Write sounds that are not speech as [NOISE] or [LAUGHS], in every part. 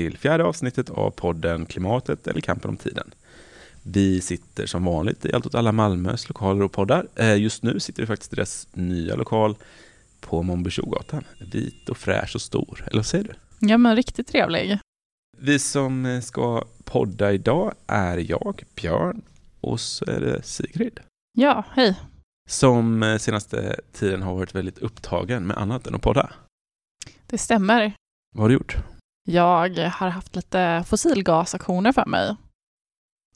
Till fjärde avsnittet av podden Klimatet eller kampen om tiden. Vi sitter som vanligt i Allt åt alla Malmös lokaler och poddar. Eh, Just nu sitter vi faktiskt i deras nya lokal på Mombertjogatan. Vit och fräsch och stor, eller vad säger du? Ja, men riktigt trevlig. Vi som eh, ska podda idag är jag, Björn, och så är det Sigrid. Ja, hej. Som eh, senaste tiden har varit väldigt upptagen med annat än att podda. Det stämmer. Vad har du gjort? Jag har haft lite fossilgasaktioner för mig.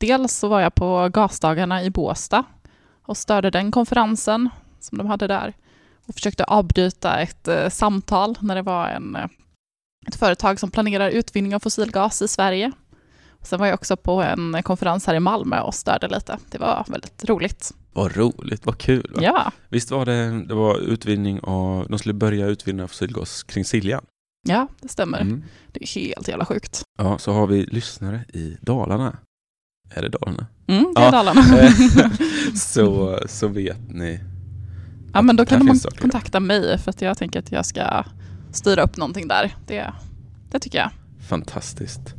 Dels så var jag på gasdagarna i Båstad och störde den konferensen som de hade där och försökte avbryta ett eh, samtal när det var en, eh, ett företag som planerar utvinning av fossilgas i Sverige. Sen var jag också på en konferens här i Malmö och störde lite. Det var väldigt roligt. Vad roligt, vad kul. Va? Ja, Visst var det, det var utvinning av, de skulle börja utvinna fossilgas kring Siljan? Ja, det stämmer. Mm. Det är helt jävla sjukt. Ja, så har vi lyssnare i Dalarna. Är det Dalarna? Mm, det är Ja. Dalarna. [LAUGHS] så, [LAUGHS] så vet ni. Ja, men då kan man kontakta mig för att jag tänker att jag ska styra upp någonting där. Det, det tycker jag. Fantastiskt.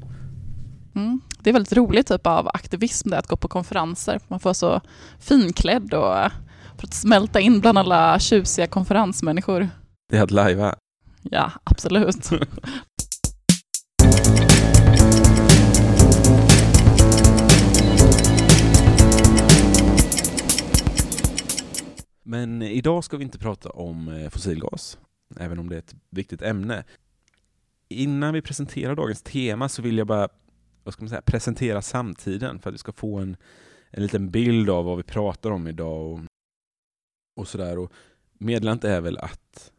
Mm. Det är väldigt roligt typ av aktivism det att gå på konferenser. Man får så finklädd och för att smälta in bland alla tjusiga konferensmänniskor. Det är att lajva. Ja, absolut. Men idag ska vi inte prata om eh, fossilgas, även om det är ett viktigt ämne. Innan vi presenterar dagens tema så vill jag bara vad ska man säga, presentera samtiden för att vi ska få en, en liten bild av vad vi pratar om idag och, och sådär. Och meddelandet är väl att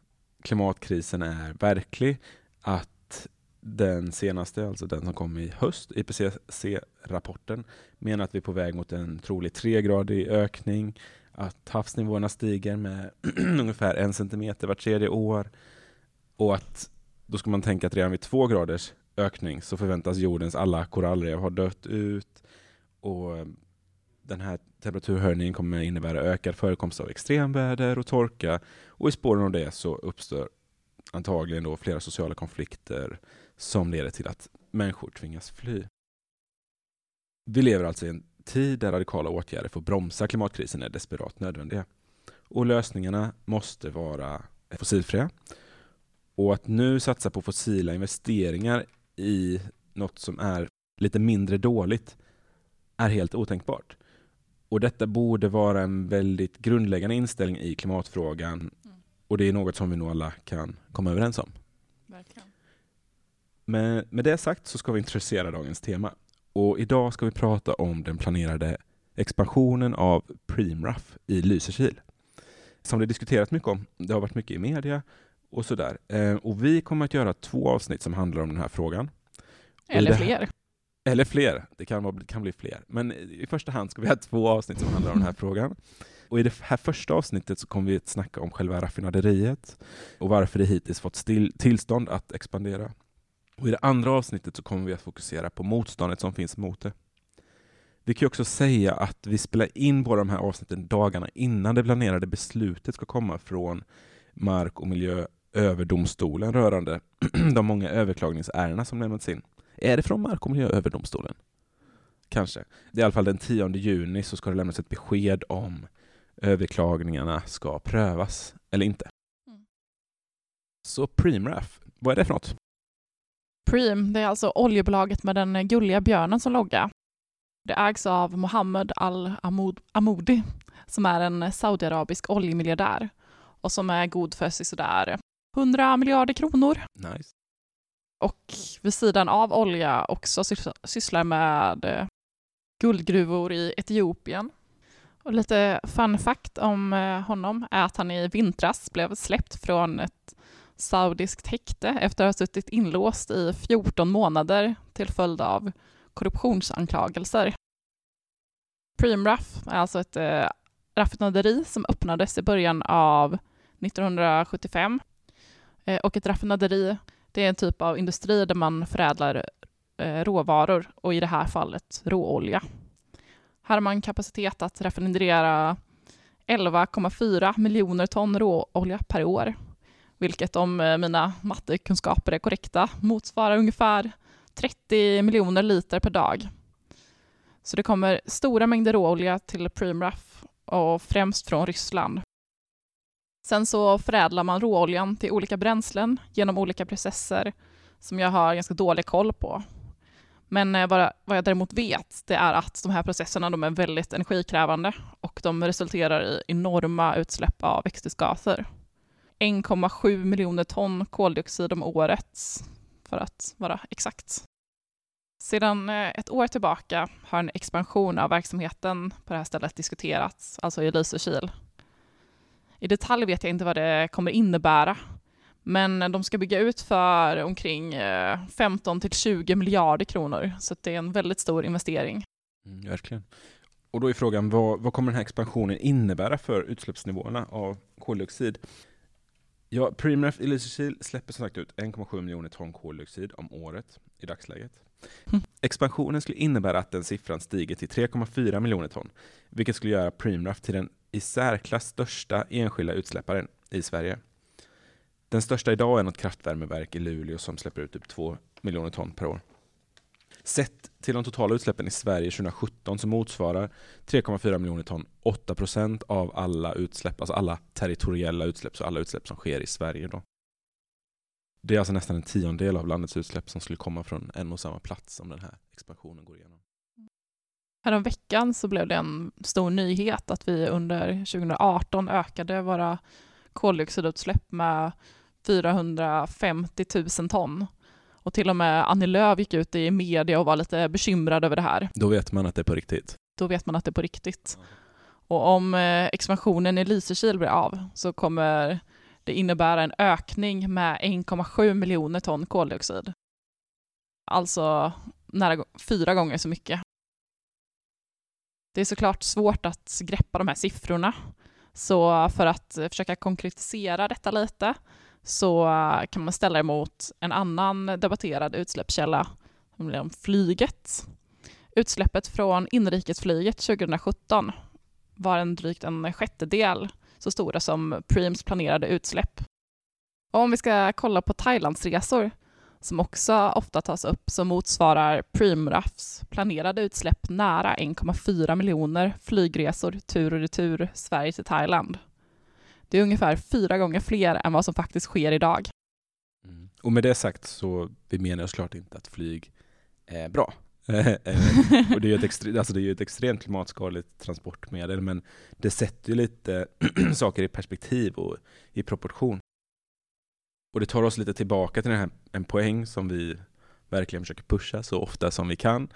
klimatkrisen är verklig, att den senaste, alltså den som kom i höst, IPCC-rapporten, menar att vi är på väg mot en trolig tregradig ökning, att havsnivåerna stiger med [CLEARS THROAT] ungefär en centimeter vart tredje år och att då ska man tänka att redan vid två graders ökning så förväntas jordens alla korallrev ha dött ut och den här temperaturhöjningen kommer innebära ökad förekomst av extremväder och torka och i spåren av det så uppstår antagligen då flera sociala konflikter som leder till att människor tvingas fly. Vi lever alltså i en tid där radikala åtgärder för att bromsa klimatkrisen är desperat nödvändiga. Och lösningarna måste vara fossilfria. Och att nu satsa på fossila investeringar i något som är lite mindre dåligt är helt otänkbart. Och detta borde vara en väldigt grundläggande inställning i klimatfrågan och det är något som vi nog alla kan komma överens om. Verkligen. Men med det sagt så ska vi introducera dagens tema. Och idag ska vi prata om den planerade expansionen av Preemraff i Lysekil. Som det diskuterat mycket om. Det har varit mycket i media och sådär. Eh, Och vi kommer att göra två avsnitt som handlar om den här frågan. Eller fler. Eller fler, det kan, vara, kan bli fler. Men i första hand ska vi ha två avsnitt som handlar om den här [CLEARS THROAT] frågan. Och i det här första avsnittet så kommer vi att snacka om själva raffinaderiet och varför det hittills fått still, tillstånd att expandera. Och i det andra avsnittet så kommer vi att fokusera på motståndet som finns mot det. Vi kan också säga att vi spelar in båda de här avsnitten dagarna innan det planerade beslutet ska komma från Mark och miljööverdomstolen rörande [CLEARS THROAT] de många överklagningsärendena som lämnats in. Är det från Mark och miljööverdomstolen? Kanske. Det är i alla fall den 10 juni så ska det lämnas ett besked om överklagningarna ska prövas eller inte. Mm. Så Preemraff, vad är det för något? Preem, det är alltså oljebolaget med den gulliga björnen som logga. Det ägs av Mohammed Al-Amoudi som är en saudiarabisk oljemiljardär och som är god för sig sådär 100 miljarder kronor. Nice och vid sidan av olja också sysslar med eh, guldgruvor i Etiopien. Och lite fun fact om eh, honom är att han i vintras blev släppt från ett saudiskt häkte efter att ha suttit inlåst i 14 månader till följd av korruptionsanklagelser. Preemraff är alltså ett eh, raffinaderi som öppnades i början av 1975 eh, och ett raffinaderi det är en typ av industri där man förädlar eh, råvaror och i det här fallet råolja. Här har man kapacitet att raffinera 11,4 miljoner ton råolja per år. vilket om eh, mina mattekunskaper är korrekta motsvarar ungefär 30 miljoner liter per dag. Så det kommer stora mängder råolja till Primraff och främst från Ryssland. Sen så förädlar man råoljan till olika bränslen genom olika processer som jag har ganska dålig koll på. Men eh, vad, jag däremot vet, det är att de här processerna de är väldigt energikrävande och de resulterar i enorma utsläpp av växthusgaser. 1,7 miljoner ton koldioxid om året, för att vara exakt. Sedan eh, ett år tillbaka har en expansion av verksamheten på det här stället diskuterats, alltså i Lysekil. I detalj vet jag inte vad det kommer innebära, men de ska bygga ut för omkring 15 eh, till 20 miljarder kronor, så det är en väldigt stor investering. Mm, verkligen. Och då är frågan, vad, vad kommer den här expansionen innebära för utsläppsnivåerna av koldioxid? Ja, Primref i Lysekil släpper som sagt ut 1,7 miljoner ton koldioxid om året i dagsläget. Mm. Expansionen skulle innebära att den siffran stiger till 3,4 miljoner ton, vilket skulle göra Primref till den i särklass största enskilda utsläpparen i Sverige. Den största idag är något kraftvärmeverk i Luleå som släpper ut typ 2 miljoner ton per år. Sett till de totala utsläppen i Sverige 2017 så motsvarar 3,4 miljoner ton 8 procent av alla utsläpp, alltså alla territoriella utsläpp, så alla utsläpp som sker i Sverige. Då. Det är alltså nästan en tiondel av landets utsläpp som skulle komma från en och samma plats om den här expansionen går igenom. Härom veckan så blev det en stor nyhet att vi under 2018 ökade våra koldioxidutsläpp med 450 000 ton. Och till och med Annie Lööf gick ut i media och var lite bekymrad över det här. Då vet man att det är på riktigt. Då vet man att det är på riktigt. Och om eh, expansionen i Lysekil blir av så kommer det innebära en ökning med 1,7 miljoner ton koldioxid. Alltså nära fyra gånger så mycket. Det är såklart svårt att greppa de här siffrorna. Så för att eh, försöka konkretisera detta lite så eh, kan man ställa emot en annan debatterad utsläppskälla, nämligen flyget. Utsläppet från inrikesflyget 2017 var en drygt en sjättedel så stora som Preems planerade utsläpp. Och om vi ska kolla på Thailandsresor, som också ofta tas upp, som motsvarar Preemrafs planerade utsläpp nära 1,4 miljoner flygresor tur och retur Sverige till Thailand. Det är ungefär fyra gånger fler än vad som faktiskt sker idag. Mm. Och med det sagt så vi menar jag såklart inte att flyg är bra. [LAUGHS] Eh, och det är ju ett, extre, alltså det är ett extremt klimatskadligt transportmedel, men det sätter ju lite [CLEARS THROAT] saker i perspektiv och i proportion. Och det tar oss lite tillbaka till den här, en poäng som vi verkligen försöker pusha så ofta som vi kan.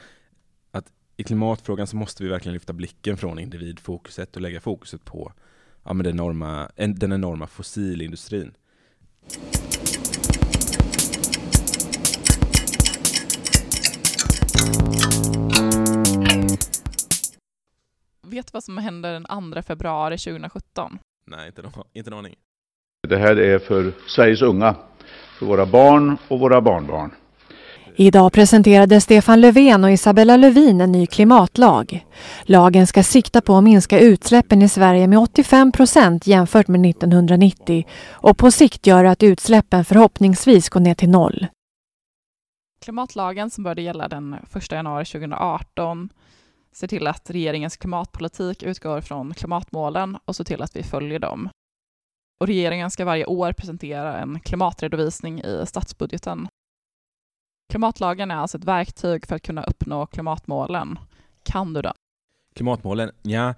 Att i klimatfrågan så måste vi verkligen lyfta blicken från individfokuset och lägga fokuset på ja, men den, enorma, den enorma fossilindustrin. Vet du vad som händer den 2 februari 2017? Nej, inte, någon, inte en aning. Det här är för Sveriges unga, för våra barn och våra barnbarn. Idag presenterade Stefan Löfven och Isabella Lövin en ny klimatlag. Lagen ska sikta på att minska utsläppen i Sverige med 85 procent jämfört med 1990 och på sikt göra att utsläppen förhoppningsvis går ner till noll. Klimatlagen som började gälla den 1 januari 2018 ser till att regeringens klimatpolitik utgår från klimatmålen och ser till att vi följer dem. Och regeringen ska varje år presentera en klimatredovisning i statsbudgeten. Klimatlagen är alltså ett verktyg för att kunna uppnå klimatmålen. Kan du det? Klimatmålen? Ja,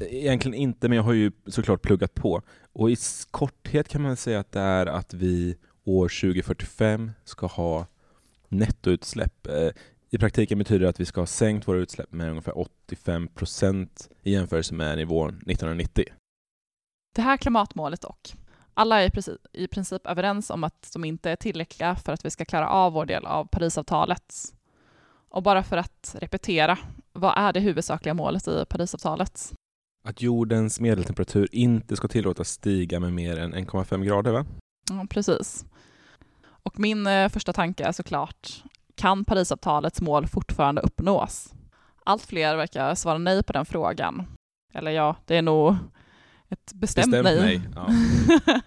egentligen inte, men jag har ju såklart pluggat på. Och i korthet kan man säga att det är att vi år 2045 ska ha nettoutsläpp. Eh, I praktiken betyder det att vi ska ha sänkt våra utsläpp med ungefär 85 procent i jämförelse med nivån 1990. Det här klimatmålet dock, alla är i princip, överens om att de inte är tillräckliga för att vi ska klara av vår del av Parisavtalet. Och bara för att repetera, vad är det huvudsakliga målet i Parisavtalet? Att jordens medeltemperatur inte ska tillåtas stiga med mer än 1,5 grader, va? Ja, precis. Och min eh, första tanke är såklart, kan Parisavtalets mål fortfarande uppnås? Allt fler verkar svara nej på den frågan. Eller ja, det är nog ett bestämt, bestämt nej. nej. Ja. [LAUGHS]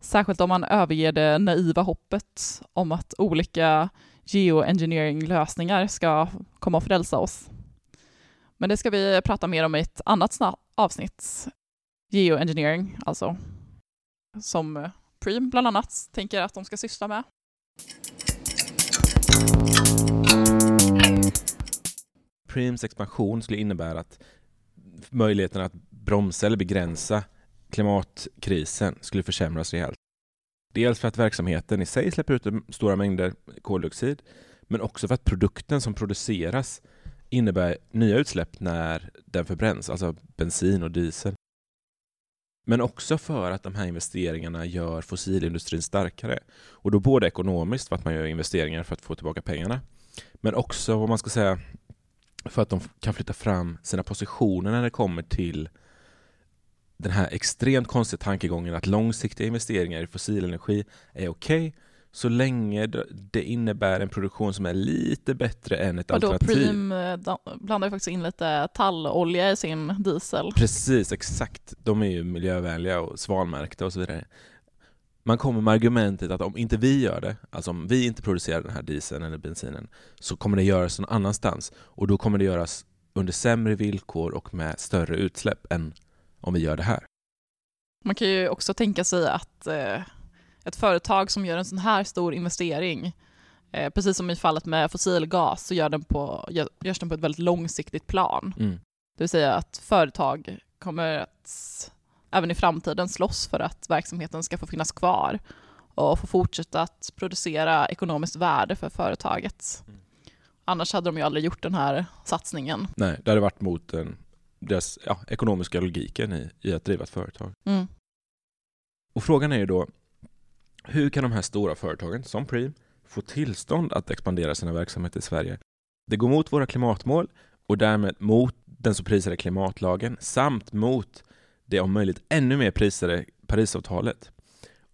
Särskilt om man överger det naiva hoppet om att olika geoengineering-lösningar ska komma och frälsa oss. Men det ska vi prata mer om i ett annat avsnitt. Geoengineering, alltså. Som Preem bland annat tänker att de ska syssla med. Preems expansion skulle innebära att möjligheten att bromsa eller begränsa klimatkrisen skulle försämras rejält. Dels för att verksamheten i sig släpper ut stora mängder koldioxid, men också för att produkten som produceras innebär nya utsläpp när den förbränns, alltså bensin och diesel. Men också för att de här investeringarna gör fossilindustrin starkare. Och då både ekonomiskt för att man gör investeringar för att få tillbaka pengarna, men också vad man ska säga för att de kan flytta fram sina positioner när det kommer till den här extremt konstiga tankegången att långsiktiga investeringar i fossilenergi är okej okay, så länge det innebär en produktion som är lite bättre än ett och då alternativ. Prim eh, blandar ju faktiskt in lite tallolja i sin diesel. Precis, exakt. De är ju miljövänliga och svanmärkta och så vidare. Man kommer med argumentet att om inte vi gör det, alltså om vi inte producerar den här dieseln eller bensinen, så kommer det göras någon annanstans och då kommer det göras under sämre villkor och med större utsläpp än om vi gör det här. Man kan ju också tänka sig att eh, ett företag som gör en sån här stor investering, eh, precis som i fallet med fossilgas, så gör den på, gör, görs den på ett väldigt långsiktigt plan. Mm. Det vill säga att företag kommer att även i framtiden slåss för att verksamheten ska få finnas kvar och få fortsätta att producera ekonomiskt värde för företaget. Mm. Annars hade de ju aldrig gjort den här satsningen. Nej, det hade varit mot den deras ja, ekonomiska logiken i, i att driva ett företag. Mm. Och frågan är ju då, hur kan de här stora företagen som Preem få tillstånd att expandera sina verksamheter i Sverige? Det går mot våra klimatmål och därmed mot den så prisade klimatlagen samt mot det om möjligt ännu mer prisade Parisavtalet.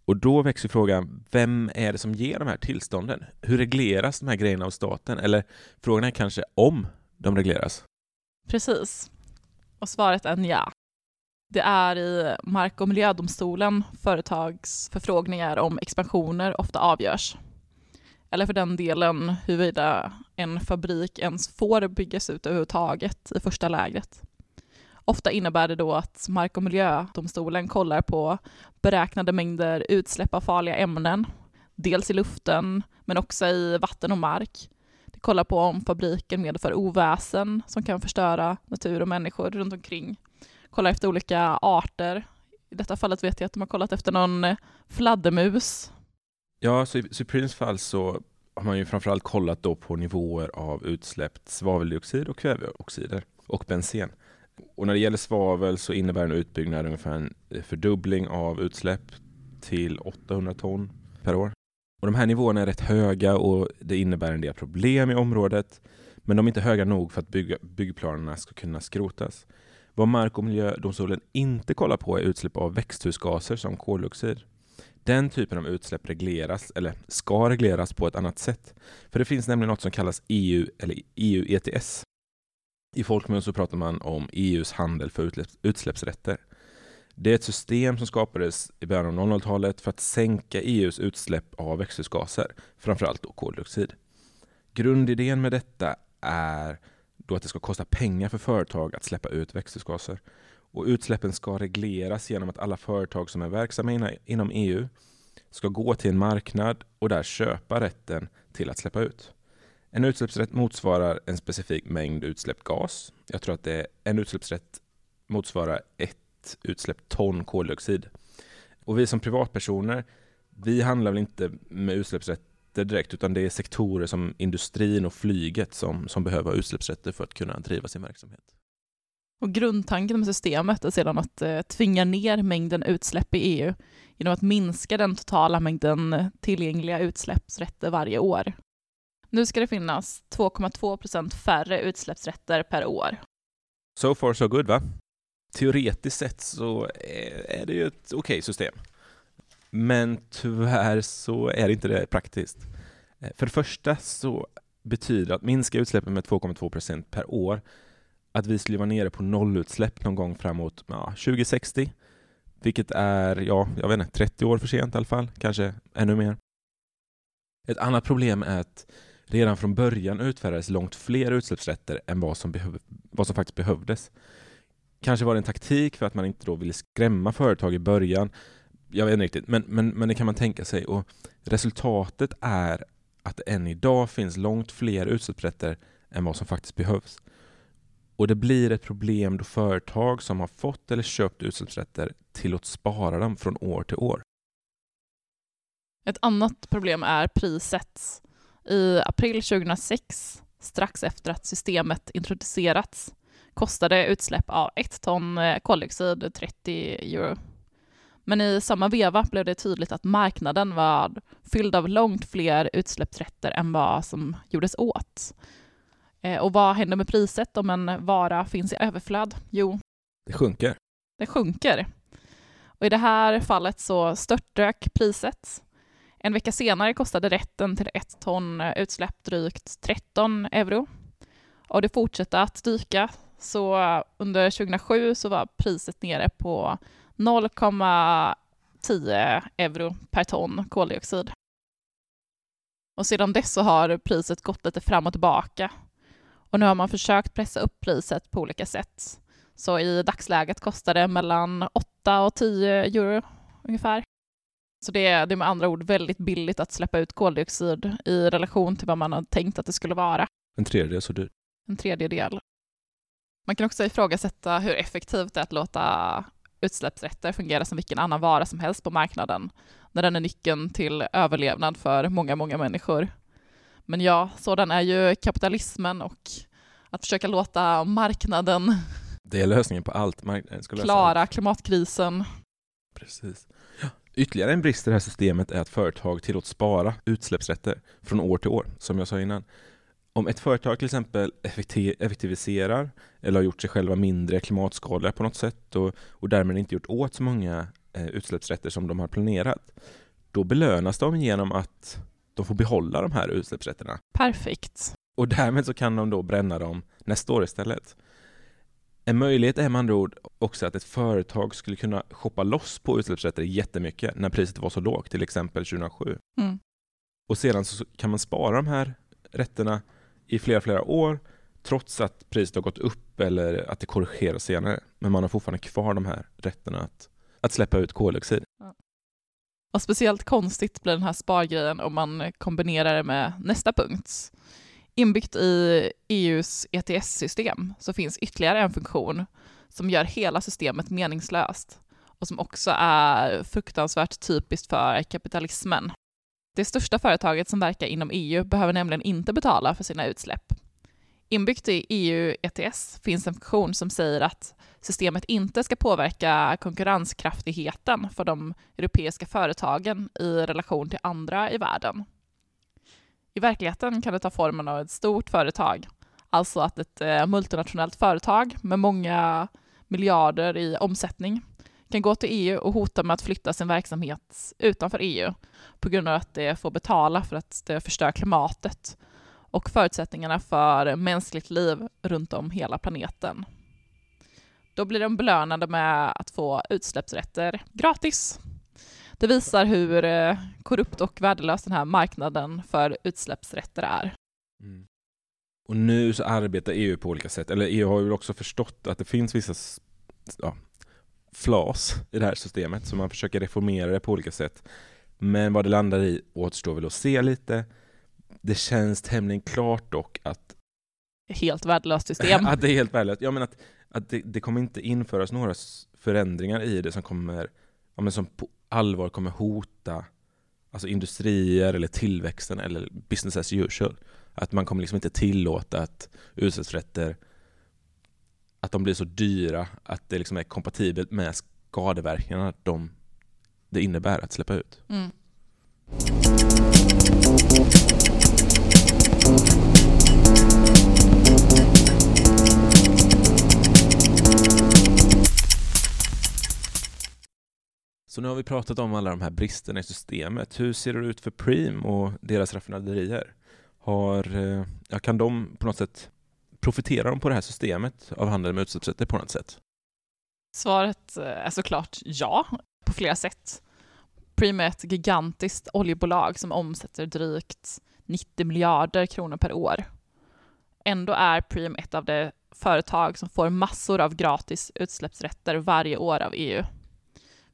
Och då växer frågan, vem är det som ger de här tillstånden? Hur regleras de här grejerna av staten? Eller frågan är kanske om de regleras? Precis. Och svaret är ja. Det är i Mark och miljödomstolen företags förfrågningar om expansioner ofta avgörs. Eller för den delen huruvida en fabrik ens får byggas ut överhuvudtaget i första lägret. Ofta innebär det då att Mark och miljödomstolen kollar på beräknade mängder utsläpp av farliga ämnen, dels i luften men också i vatten och mark, kolla på om fabriken medför oväsen som kan förstöra natur och människor runt omkring. Kollar efter olika arter. I detta fallet vet jag att de har kollat efter någon fladdermus. Ja, så i Supremes fall så har man ju framförallt kollat då på nivåer av utsläppt svaveldioxid och kväveoxider och bensen. Och när det gäller svavel så innebär en utbyggnad ungefär en eh, fördubbling av utsläpp till 800 ton per år. Och de här nivåerna är rätt höga och det innebär en del problem i området. Men de är inte höga nog för att bygga, byggplanerna ska kunna skrotas. Vad Mark och miljödomstolen inte kollar på är utsläpp av växthusgaser som koldioxid. Den typen av utsläpp regleras, eller ska regleras, på ett annat sätt. För det finns nämligen något som kallas EU, eller EU ETS. I folkmun så pratar man om EUs handel för utsläppsrätter. Det är ett system som skapades i början av 00-talet för att sänka EUs utsläpp av växthusgaser, framförallt då koldioxid. Grundidén med detta är då att det ska kosta pengar för företag att släppa ut växthusgaser. Och utsläppen ska regleras genom att alla företag som är verksamma inom EU ska gå till en marknad och där köpa rätten till att släppa ut. En utsläppsrätt motsvarar en specifik mängd utsläppt gas. Jag tror att det är en utsläppsrätt motsvarar ett utsläpp ton koldioxid. Och vi som privatpersoner, vi handlar väl inte med utsläppsrätter direkt, utan det är sektorer som industrin och flyget som, som behöver utsläppsrätter för att kunna driva sin verksamhet. Och grundtanken med systemet är sedan att eh, tvinga ner mängden utsläpp i EU genom att minska den totala mängden tillgängliga utsläppsrätter varje år. Nu ska det finnas 2,2 procent färre utsläppsrätter per år. So far so good va? Teoretiskt sett så är det ju ett okej okay system. Men tyvärr så är det inte det praktiskt. Eh, för det första så betyder att minska utsläppen med 2,2 procent per år att vi skulle vara nere på nollutsläpp någon gång framåt ja, 2060. vilket är, ja, jag vet inte, 30 år för sent i alla fall, kanske ännu mer. Ett annat problem är att redan från början utfärdades långt fler utsläppsrätter än vad som, behöv, vad som faktiskt behövdes. Kanske var det en taktik för att man inte då ville skrämma företag i början. Jag vet inte riktigt, men, men, men det kan man tänka sig. Och resultatet är att det än idag finns långt fler utsläppsrätter än vad som faktiskt behövs. Och det blir ett problem då företag som har fått eller köpt utsläppsrätter tillåts spara dem från år till år. Ett annat problem är priset. I april 2006, strax efter att systemet introducerats, kostade utsläpp av ett ton eh, koldioxid 30 euro. Men i samma veva blev det tydligt att marknaden var fylld av långt fler utsläppsrätter än vad som gjordes åt. Eh, och vad händer med priset om en vara finns i överflöd? Jo, det sjunker. Det sjunker. Och I det här fallet så störtdök priset. En vecka senare kostade rätten till ett ton utsläpp drygt 13 euro. Och det fortsatte att dyka, så under 2007 så var priset nere på 0,10 euro per ton koldioxid. Och sedan dess så har priset gått lite fram och tillbaka. Och nu har man försökt pressa upp priset på olika sätt. Så i dagsläget kostar det mellan 8 och 10 euro ungefär. Så det är, det är med andra ord väldigt billigt att släppa ut koldioxid i relation till vad man har tänkt att det skulle vara. En tredjedel så dyrt. En tredjedel. Man kan också ifrågasätta hur effektivt det är att låta utsläppsrätter fungera som vilken annan vara som helst på marknaden, när den är nyckeln till överlevnad för många, många människor. Men ja, sådan är ju kapitalismen och att försöka låta marknaden [LAUGHS] det är lösningen på allt. Ska klara allt. klimatkrisen. Precis. Ja. Ytterligare en brist i det här systemet är att företag tillåts spara utsläppsrätter från år till år, som jag sa innan. Om ett företag till exempel effektiviserar eller har gjort sig själva mindre klimatskadliga på något sätt och, och därmed inte gjort åt så många eh, utsläppsrätter som de har planerat, då belönas de genom att de får behålla de här utsläppsrätterna. Perfekt. Och därmed så kan de då bränna dem nästa år istället. En möjlighet är med andra ord också att ett företag skulle kunna shoppa loss på utsläppsrätter jättemycket när priset var så lågt, till exempel 2007. Mm. Och sedan så kan man spara de här rätterna i flera, flera år trots att priset har gått upp eller att det korrigeras senare. Men man har fortfarande kvar de här rätterna att, att släppa ut koldioxid. Ja. Och speciellt konstigt blir den här spargrejen om man kombinerar det med nästa punkt. Inbyggt i EUs ETS-system så finns ytterligare en funktion som gör hela systemet meningslöst och som också är fruktansvärt typiskt för kapitalismen. Det största företaget som verkar inom EU behöver nämligen inte betala för sina utsläpp. Inbyggt i EU ETS finns en funktion som säger att systemet inte ska påverka konkurrenskraftigheten för de europeiska företagen i relation till andra i världen. I verkligheten kan det ta formen av ett stort företag, alltså att ett eh, multinationellt företag med många miljarder i omsättning kan gå till EU och hota med att flytta sin verksamhet utanför EU på grund av att det får betala för att det förstör klimatet och förutsättningarna för mänskligt liv runt om hela planeten. Då blir de belönade med att få utsläppsrätter gratis. Det visar hur eh, korrupt och värdelös den här marknaden för utsläppsrätter är. Mm. Och nu så arbetar EU på olika sätt, eller EU har ju också förstått att det finns vissa ja, flas i det här systemet, så man försöker reformera det på olika sätt. Men vad det landar i återstår väl att se lite. Det känns tämligen klart dock att Helt värdelöst system. [LAUGHS] att det är helt värdelöst. Ja, men att, att det, det, kommer inte införas några förändringar i det som kommer, ja, men som på allvar kommer hota alltså industrier eller tillväxten eller business as usual. Att man kommer liksom inte tillåta att utsläppsrätter att de blir så dyra att det liksom är kompatibelt med skadeverkningarna de, det innebär att släppa ut. Mm. Så nu har vi pratat om alla de här bristerna i systemet. Hur ser det ut för Preem och deras raffinaderier? Har, eh, ja, kan de på något sätt profiterar de på det här systemet av handel med utsläppsrätter på något sätt? Svaret eh, är såklart ja, på flera sätt. Preem är ett gigantiskt oljebolag som omsätter drygt 90 miljarder kronor per år. Ändå är Preem ett av de företag som får massor av gratis utsläppsrätter varje år av EU.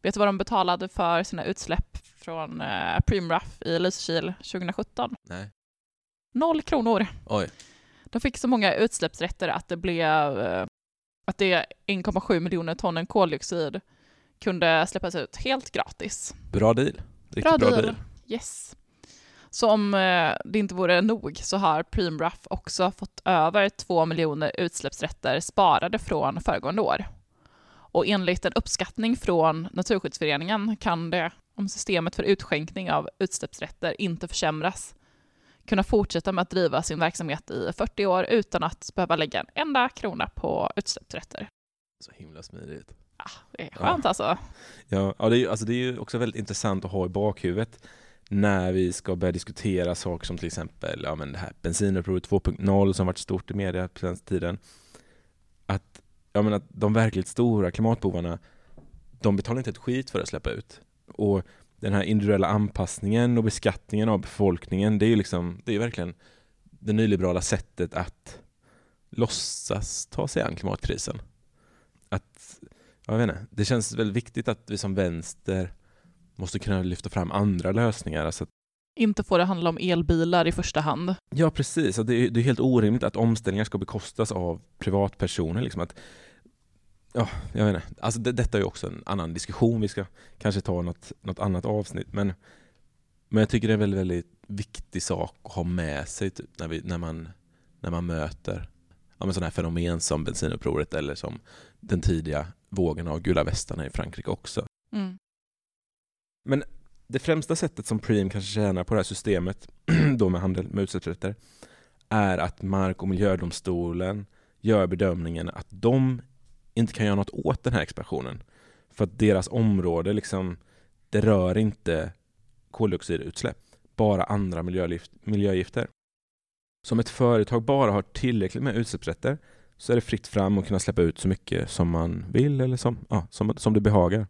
Vet du vad de betalade för sina utsläpp från eh, Preemraff i Lysekil 2017? Nej. Noll kronor. Oj. De fick så många utsläppsrätter att det blev eh, att det 1,7 miljoner tonnen koldioxid kunde släppas ut helt gratis. Bra deal. Riktigt Bra bra, deal. deal. Yes. Så om eh, det inte vore nog så har Preemraff också fått över 2 miljoner utsläppsrätter sparade från föregående år. Och enligt en uppskattning från Naturskyddsföreningen kan det, om systemet för utskänkning av utsläppsrätter inte försämras, kunna fortsätta med att driva sin verksamhet i 40 år utan att behöva lägga en enda krona på utsläppsrätter. Så himla smidigt. Det är skönt alltså. Ja, ja det, är, ju- alltså det är ju också väldigt intressant att ha i bakhuvudet när vi ska börja diskutera saker som till exempel ja, men det här bensinupproret 2.0 som varit stort i media på senaste tiden. Att, ja, men att de verkligt stora klimatbovarna, de betalar inte ett skit för att släppa ut. Och den här individuella anpassningen och beskattningen av befolkningen, det är ju liksom, det är verkligen det nyliberala sättet att låtsas ta sig an klimatkrisen. Att jag vet inte, det känns väldigt viktigt att vi som vänster måste kunna lyfta fram andra lösningar. Alltså, att- Inte får det handla om elbilar i första hand. ja, precis. Det, är, det är helt orimligt att omställningar ska bekostas av privatpersoner. Liksom att, ja, jag vet inte. Alltså, det, detta är också en annan diskussion. Vi ska kanske ta något, något annat avsnitt. Men, men jag tycker det är en väldigt, väldigt viktig sak att ha med sig typ, när, vi, när, man, när man möter ja, men sådana här fenomen som bensinupproret eller som den tidiga vågen av gula västarna i Frankrike också. Mm. Det främsta sättet som Preem kanske tjänar på det här systemet [CLEARS THROAT] då med handel med utsläppsrätter är att Mark och miljödomstolen gör bedömningen att de inte kan göra något åt den här expansionen. För att deras område liksom, det rör inte koldioxidutsläpp, bara andra miljögifter. Så om ett företag bara har tillräckligt med utsläppsrätter så är det fritt fram att kunna släppa ut så mycket som man vill eller som, ja, som, som det behagar.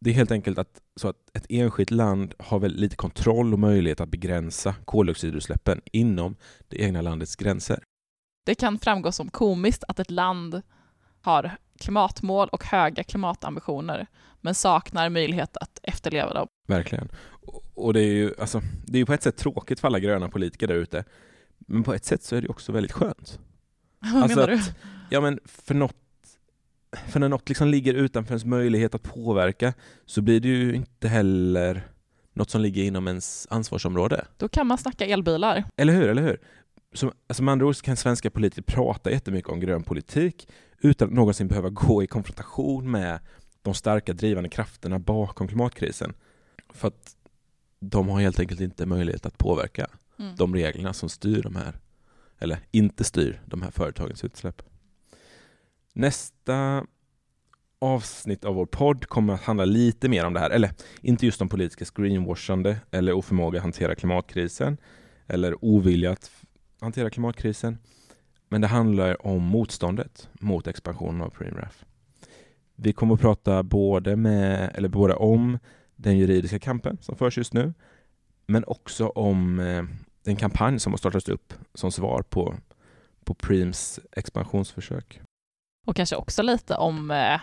Det är helt enkelt att, så att ett enskilt land har väldigt lite kontroll och möjlighet att begränsa koldioxidutsläppen inom det egna landets gränser. Det kan framgå som komiskt att ett land har klimatmål och höga klimatambitioner, men saknar möjlighet att efterleva dem. Verkligen. Och- det är ju alltså, det är ju på ett sätt tråkigt för alla gröna politiker där ute. Men på ett sätt så är det också väldigt skönt. [LAUGHS] Vad Alltså menar du? att- Ja men för något för när något liksom ligger utanför ens möjlighet att påverka så blir det ju inte heller något som ligger inom ens ansvarsområde. Då kan man snacka elbilar. Eller hur? Eller hur? Så, alltså med andra ord kan svenska politiker prata jättemycket om grön politik utan att någonsin behöva gå i konfrontation med de starka drivande krafterna bakom klimatkrisen. För att de har helt enkelt inte möjlighet att påverka Mm. de reglerna som styr de här, eller inte styr de här företagens utsläpp. Nästa avsnitt av vår podd kommer att handla lite mer om det här, eller inte just om politiska screenwashande eller oförmåga att hantera klimatkrisen eller ovilja att hantera klimatkrisen. Men det handlar om motståndet mot expansionen av Preemraff. Vi kommer att prata både, med, eller både om den juridiska kampen som förs just nu, men också om eh, den kampanj som har startats upp som svar på, på Preems expansionsförsök. Och kanske också lite om eh,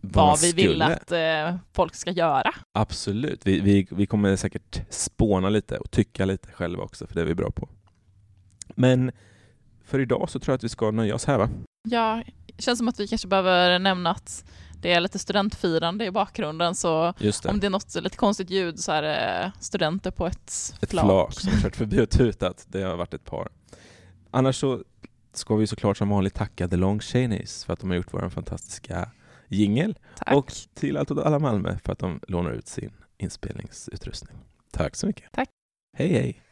Vad vi vill att eh, folk ska göra. Absolut. Vi, vi, vi kommer säkert spåna lite och tycka lite själva också, för det är vi bra på. Men för idag så tror jag att vi ska nöja oss här va? Ja, det känns som att vi kanske behöver nämna att det är lite studentfirande i bakgrunden, så det. om det är något lite konstigt ljud så är det studenter på ett, Ett flak. flak som kört förbi och tutat. Det har varit ett par. Annars så ska vi såklart som vanligt tacka The Long Chaneys för att de har gjort vår fantastiska jingel och till Allt alla Malmö för att de lånar ut sin inspelningsutrustning. Tack så mycket. Tack. Hej hej.